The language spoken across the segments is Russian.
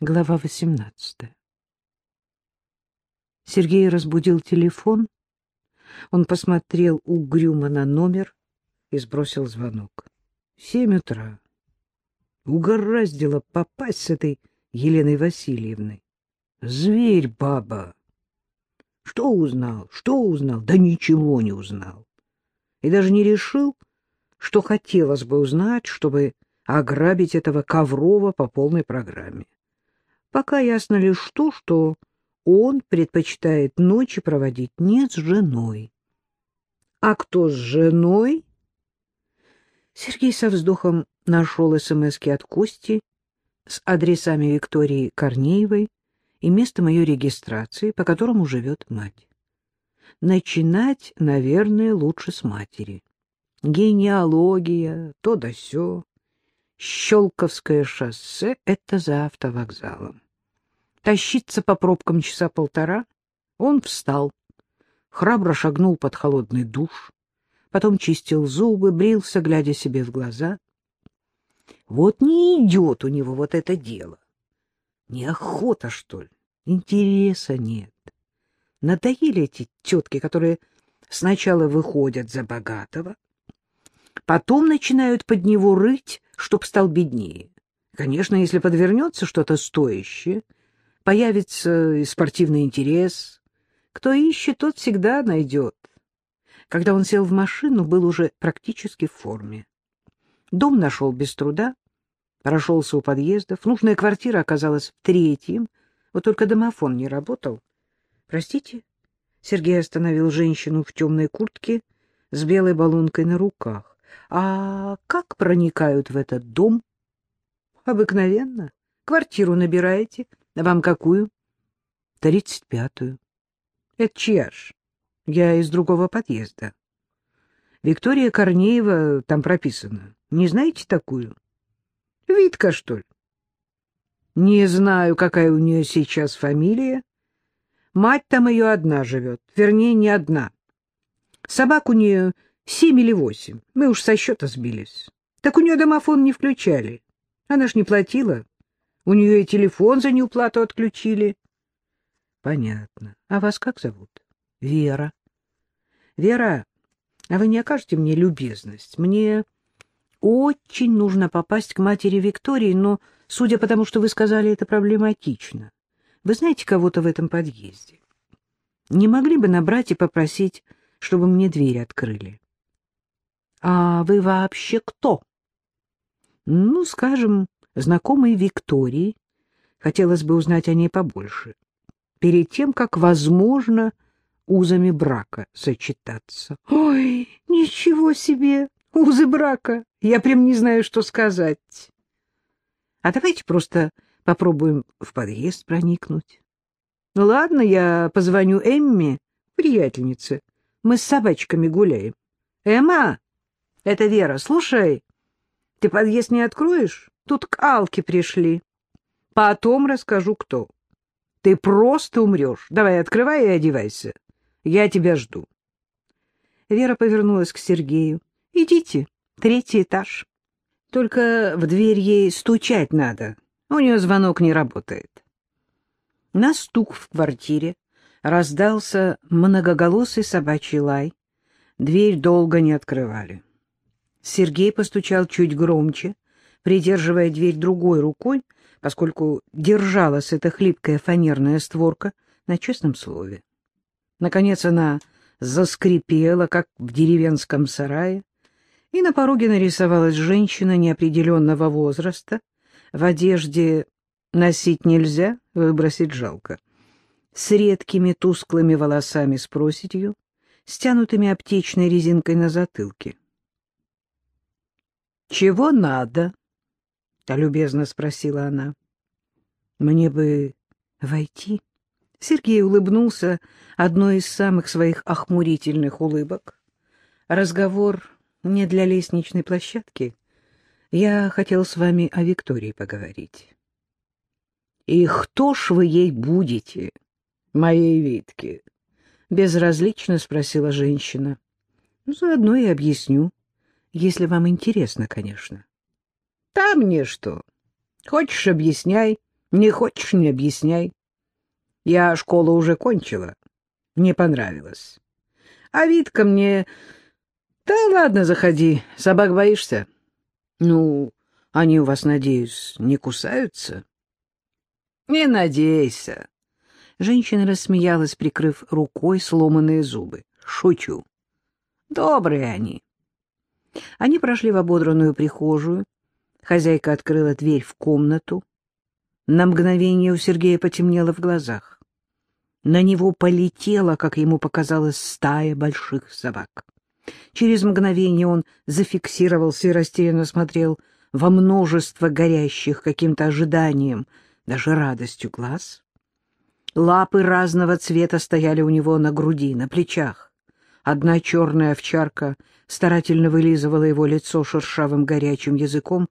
Глава 18 Сергей разбудил телефон. Он посмотрел угрюмо на номер и сбросил звонок. Семь утра. Угораздило попасть с этой Еленой Васильевной. Зверь баба. Что узнал? Что узнал? Да ничего не узнал. И даже не решил, что хотелось бы узнать, чтобы ограбить этого Коврова по полной программе. Пока ясно лишь то, что он предпочитает ночи проводить не с женой. А кто с женой? Сергей со вздохом нашел СМСки от Кости с адресами Виктории Корнеевой и местом ее регистрации, по которому живет мать. Начинать, наверное, лучше с матери. Генеалогия, то да сё. Щелковское шоссе — это за автовокзалом. Тащиться по пробкам часа полтора он встал, храбро шагнул под холодный душ, потом чистил зубы, брился, глядя себе в глаза. Вот не идет у него вот это дело. Неохота, что ли? Интереса нет. Надоели эти тетки, которые сначала выходят за богатого, потом начинают под него рыть, чтоб стал беднее. Конечно, если подвернется что-то стоящее, появится и спортивный интерес. Кто ищет, тот всегда найдет. Когда он сел в машину, был уже практически в форме. Дом нашел без труда, прошелся у подъездов. Нужная квартира оказалась в третьем, вот только домофон не работал. «Простите?» Сергей остановил женщину в темной куртке с белой баллонкой на руках. А как проникают в этот дом? Обыкновенно. Квартиру набираете. Вам какую? Тридцать пятую. Это чья ж? Я из другого подъезда. Виктория Корнеева там прописана. Не знаете такую? Витка, что ли? Не знаю, какая у нее сейчас фамилия. Мать там ее одна живет. Вернее, не одна. Собак у нее Семь или восемь. Мы уж со счета сбились. Так у нее домофон не включали. Она ж не платила. У нее и телефон за неуплату отключили. Понятно. А вас как зовут? Вера. Вера, а вы не окажете мне любезность? Мне очень нужно попасть к матери Виктории, но, судя по тому, что вы сказали, это проблематично. Вы знаете кого-то в этом подъезде? Не могли бы набрать и попросить, чтобы мне дверь открыли? А вы вообще кто? Ну, скажем, знакомый Виктории. Хотелось бы узнать о ней побольше. Перед тем, как, возможно, узами брака сочетаться. Ой, ничего себе! Узы брака! Я прям не знаю, что сказать. А давайте просто попробуем в подъезд проникнуть. Ну ладно, я позвоню Эмме, приятельнице. Мы с собачками гуляем. Эмма, это Вера. Слушай, ты подъезд не откроешь? Тут к Алке пришли. Потом расскажу, кто. Ты просто умрешь. Давай, открывай и одевайся. Я тебя жду. Вера повернулась к Сергею. Идите, третий этаж. Только в дверь ей стучать надо. У нее звонок не работает. На стук в квартире раздался многоголосый собачий лай. Дверь долго не открывали. Сергей постучал чуть громче, придерживая дверь другой рукой, поскольку держалась эта хлипкая фанерная створка на честном слове. Наконец она заскрипела, как в деревенском сарае, и на пороге нарисовалась женщина неопределенного возраста, в одежде носить нельзя, выбросить жалко, с редкими тусклыми волосами с проседью, стянутыми аптечной резинкой на затылке. — Чего надо? — любезно спросила она. — Мне бы войти. Сергей улыбнулся одной из самых своих охмурительных улыбок. Разговор не для лестничной площадки. Я хотел с вами о Виктории поговорить. — И кто ж вы ей будете, моей Витке? — безразлично спросила женщина. — заодно и объясню если вам интересно, конечно. — Там мне что? Хочешь, объясняй. Не хочешь — не объясняй. Я школу уже кончила. Не понравилось. А Витка мне... Да ладно, заходи. Собак боишься? Ну, они у вас, надеюсь, не кусаются? Не надейся. Женщина рассмеялась, прикрыв рукой сломанные зубы. Шучу. Добрые они. Они прошли в ободранную прихожую. Хозяйка открыла дверь в комнату. На мгновение у Сергея потемнело в глазах. На него полетела, как ему показалось, стая больших собак. Через мгновение он зафиксировался и растерянно смотрел во множество горящих каким-то ожиданием, даже радостью глаз. Лапы разного цвета стояли у него на груди, на плечах. Одна черная овчарка старательно вылизывала его лицо шершавым горячим языком.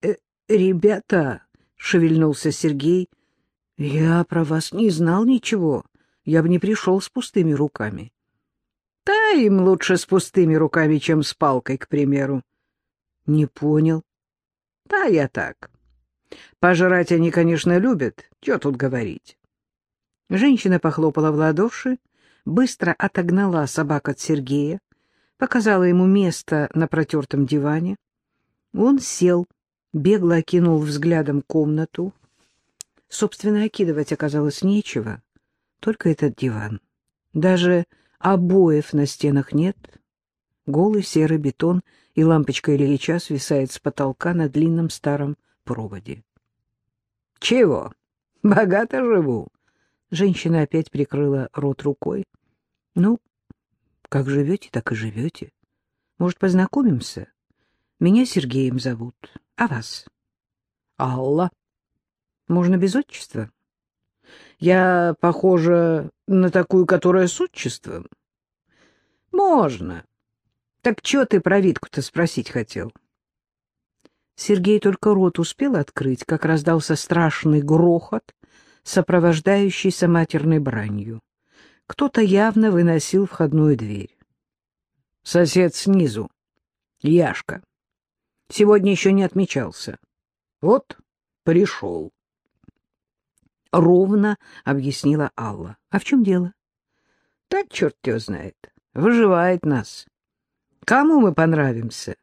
«Э, «Ребята!» — шевельнулся Сергей. «Я про вас не знал ничего. Я бы не пришел с пустыми руками». «Да им лучше с пустыми руками, чем с палкой, к примеру». «Не понял». «Да, я так. Пожрать они, конечно, любят. Что тут говорить?» Женщина похлопала в ладоши, быстро отогнала собак от Сергея, показала ему место на протертом диване. Он сел, бегло окинул взглядом комнату. Собственно, окидывать оказалось нечего, только этот диван. Даже обоев на стенах нет. Голый серый бетон и лампочка Ильича свисает с потолка на длинном старом проводе. — Чего? Богато живу. Женщина опять прикрыла рот рукой. — Ну, как живете, так и живете. Может, познакомимся? Меня Сергеем зовут. А вас? Алла. Можно без отчества? Я похожа на такую, которая с отчеством? Можно. Так что ты про Витку-то спросить хотел? Сергей только рот успел открыть, как раздался страшный грохот, сопровождающийся матерной бранью. Кто-то явно выносил входную дверь. Сосед снизу. Яшка. Сегодня еще не отмечался. Вот пришел. Ровно объяснила Алла. А в чем дело? Так черт его знает. Выживает нас. Кому мы понравимся?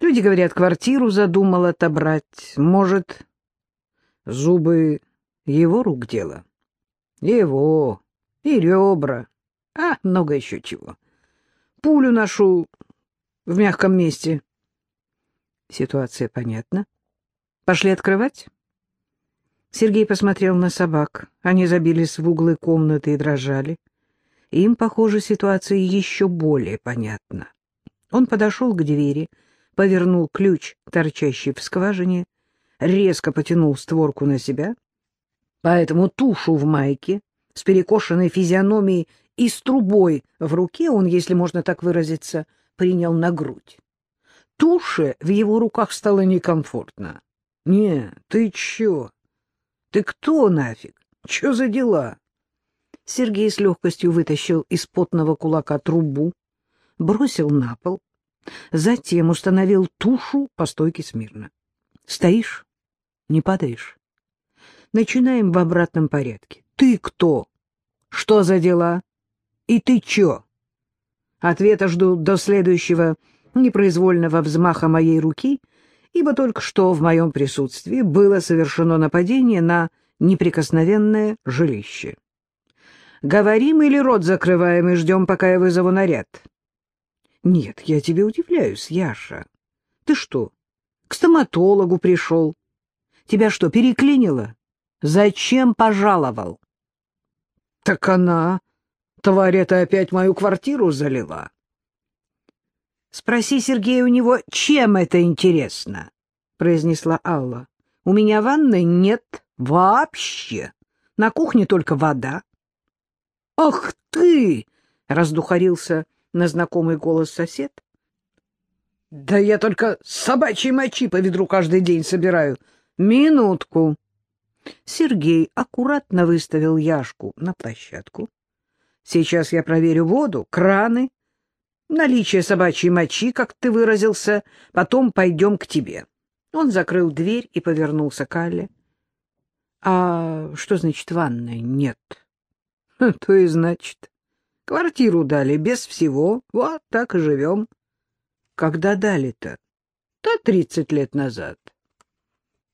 Люди говорят, квартиру задумал отобрать. Может, зубы его рук дело? Его и ребра, а много еще чего. Пулю ношу в мягком месте. Ситуация понятна. Пошли открывать? Сергей посмотрел на собак. Они забились в углы комнаты и дрожали. Им, похоже, ситуация еще более понятна. Он подошел к двери, повернул ключ, торчащий в скважине, резко потянул створку на себя, поэтому тушу в майке с перекошенной физиономией и с трубой в руке он, если можно так выразиться, принял на грудь. Туше в его руках стало некомфортно. — Не, ты чё? Ты кто нафиг? Чё за дела? Сергей с легкостью вытащил из потного кулака трубу, бросил на пол, затем установил тушу по стойке смирно. — Стоишь? Не падаешь? Начинаем в обратном порядке. Ты кто? Что за дела? И ты чё? Ответа жду до следующего непроизвольного взмаха моей руки, ибо только что в моем присутствии было совершено нападение на неприкосновенное жилище. Говорим или рот закрываем и ждем, пока я вызову наряд? Нет, я тебе удивляюсь, Яша. Ты что, к стоматологу пришел? Тебя что, переклинило? Зачем пожаловал? Так она, тварь эта, опять мою квартиру залила. Спроси Сергея у него, чем это интересно, произнесла Алла. У меня ванной нет вообще. На кухне только вода. Ах ты! раздухарился на знакомый голос сосед. Да я только собачьей мочи по ведру каждый день собираю. Минутку. Сергей аккуратно выставил Яшку на площадку. Сейчас я проверю воду, краны, наличие собачьей мочи, как ты выразился, потом пойдем к тебе. Он закрыл дверь и повернулся к Алле. А что значит ванной нет? То и значит. Квартиру дали без всего, вот так и живем. Когда дали-то? Да тридцать лет назад.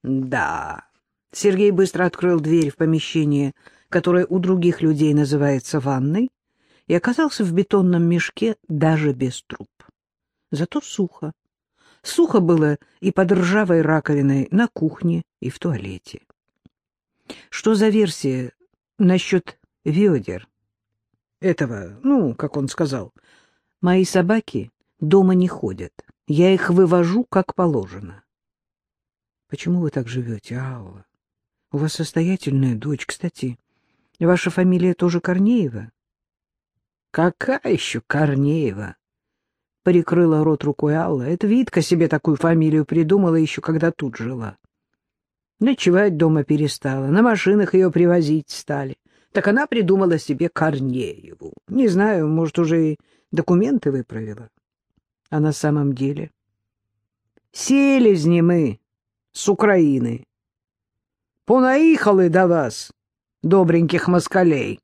Да. Сергей быстро открыл дверь в помещение, которое у других людей называется ванной, и оказался в бетонном мешке даже без труб. Зато сухо. Сухо было и под ржавой раковиной на кухне и в туалете. Что за версия насчет ведер? Этого, ну, как он сказал, мои собаки дома не ходят. Я их вывожу, как положено. Почему вы так живете, Алла? У вас состоятельная дочь, кстати. Ваша фамилия тоже Корнеева? Какая еще Корнеева? Прикрыла рот рукой Алла. Это Витка себе такую фамилию придумала еще, когда тут жила. Ночевать дома перестала, на машинах ее привозить стали. Так она придумала себе Корнееву. Не знаю, может, уже и документы выправила. А на самом деле... Селезни мы с Украины. Понаїхали до вас, добреньких москалей.